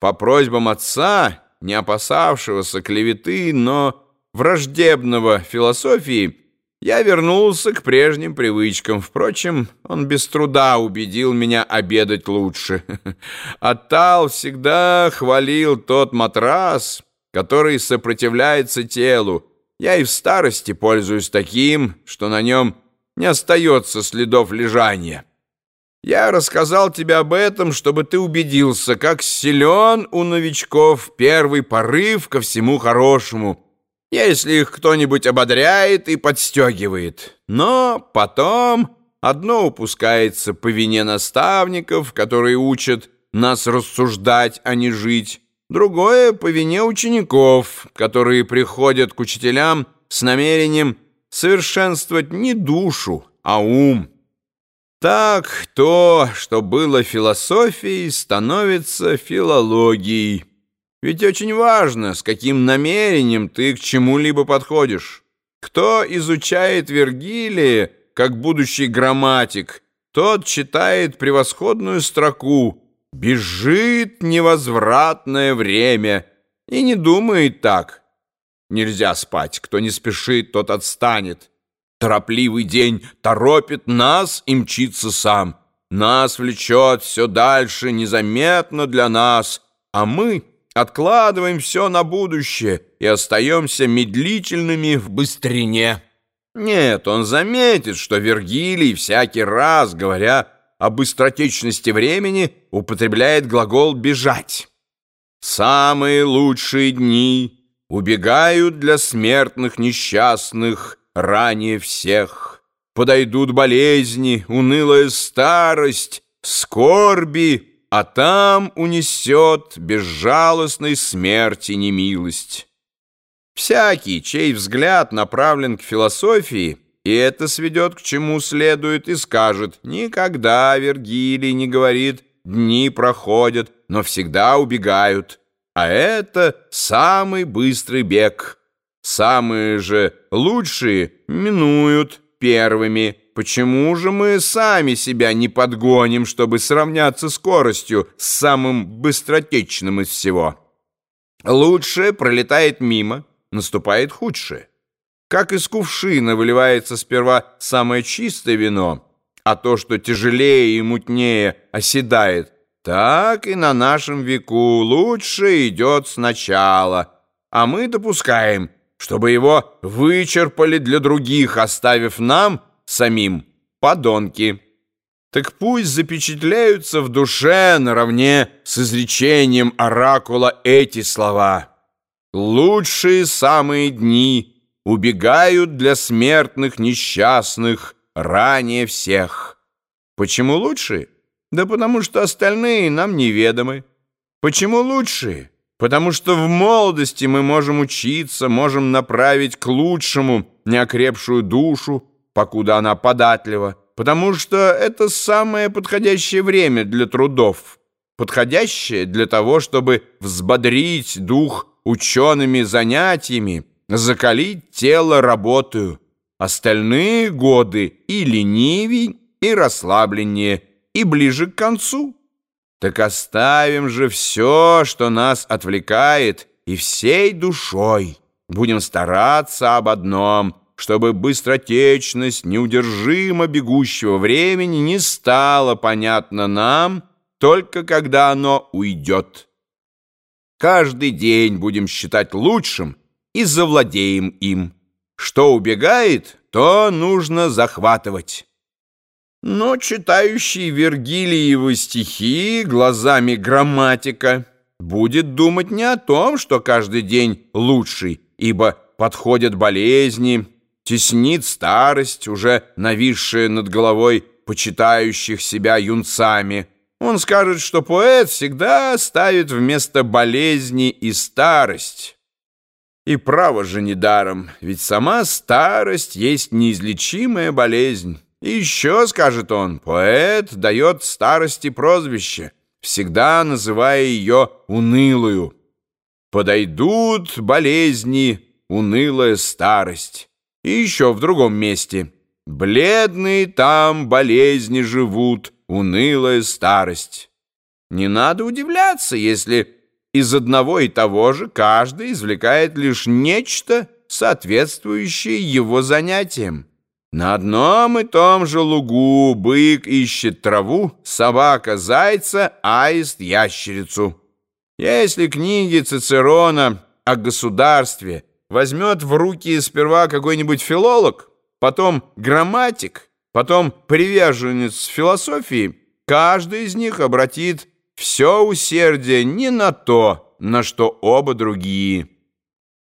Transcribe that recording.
По просьбам отца, не опасавшегося клеветы, но враждебного философии, я вернулся к прежним привычкам. Впрочем, он без труда убедил меня обедать лучше. Атал всегда хвалил тот матрас, который сопротивляется телу. Я и в старости пользуюсь таким, что на нем не остается следов лежания. Я рассказал тебе об этом, чтобы ты убедился, как силен у новичков первый порыв ко всему хорошему, если их кто-нибудь ободряет и подстегивает. Но потом одно упускается по вине наставников, которые учат нас рассуждать, а не жить, другое по вине учеников, которые приходят к учителям с намерением совершенствовать не душу, а ум. Так то, что было философией, становится филологией. Ведь очень важно, с каким намерением ты к чему-либо подходишь. Кто изучает Вергилия, как будущий грамматик, тот читает превосходную строку «Бежит невозвратное время» и не думает так. Нельзя спать, кто не спешит, тот отстанет. Торопливый день торопит нас и мчится сам. Нас влечет все дальше, незаметно для нас, а мы откладываем все на будущее и остаемся медлительными в быстрине. Нет, он заметит, что Вергилий всякий раз, говоря о быстротечности времени, употребляет глагол «бежать». Самые лучшие дни убегают для смертных несчастных ранее всех. Подойдут болезни, унылая старость, скорби, а там унесет безжалостной смерти немилость. Всякий, чей взгляд направлен к философии, и это сведет к чему следует, и скажет, никогда Вергилий не говорит, дни проходят, но всегда убегают, а это самый быстрый бег». Самые же лучшие минуют первыми. Почему же мы сами себя не подгоним, чтобы сравняться скоростью с самым быстротечным из всего? Лучшее пролетает мимо, наступает худшее. Как из кувшина выливается сперва самое чистое вино, а то, что тяжелее и мутнее, оседает, так и на нашем веку лучше идет сначала, а мы допускаем – чтобы его вычерпали для других, оставив нам, самим, подонки. Так пусть запечатляются в душе наравне с изречением оракула эти слова. «Лучшие самые дни убегают для смертных несчастных ранее всех». Почему лучшие? Да потому что остальные нам неведомы. Почему лучшие? Потому что в молодости мы можем учиться, можем направить к лучшему неокрепшую душу, покуда она податлива. Потому что это самое подходящее время для трудов. Подходящее для того, чтобы взбодрить дух учеными занятиями, закалить тело работаю. Остальные годы и ленивей, и расслабленнее, и ближе к концу. Так оставим же все, что нас отвлекает, и всей душой будем стараться об одном, чтобы быстротечность неудержимо бегущего времени не стала понятна нам, только когда оно уйдет. Каждый день будем считать лучшим и завладеем им. Что убегает, то нужно захватывать». Но читающий Вергилиевы стихи глазами грамматика будет думать не о том, что каждый день лучший, ибо подходят болезни, теснит старость, уже нависшая над головой почитающих себя юнцами. Он скажет, что поэт всегда ставит вместо болезни и старость. И право же недаром, ведь сама старость есть неизлечимая болезнь. Еще, скажет он, поэт дает старости прозвище, всегда называя ее унылую. Подойдут болезни, унылая старость. И еще в другом месте. Бледные там болезни живут, унылая старость. Не надо удивляться, если из одного и того же каждый извлекает лишь нечто, соответствующее его занятиям. На одном и том же лугу бык ищет траву, собака — зайца, аист — ящерицу. Если книги Цицерона о государстве возьмет в руки сперва какой-нибудь филолог, потом грамматик, потом приверженец философии, каждый из них обратит все усердие не на то, на что оба другие –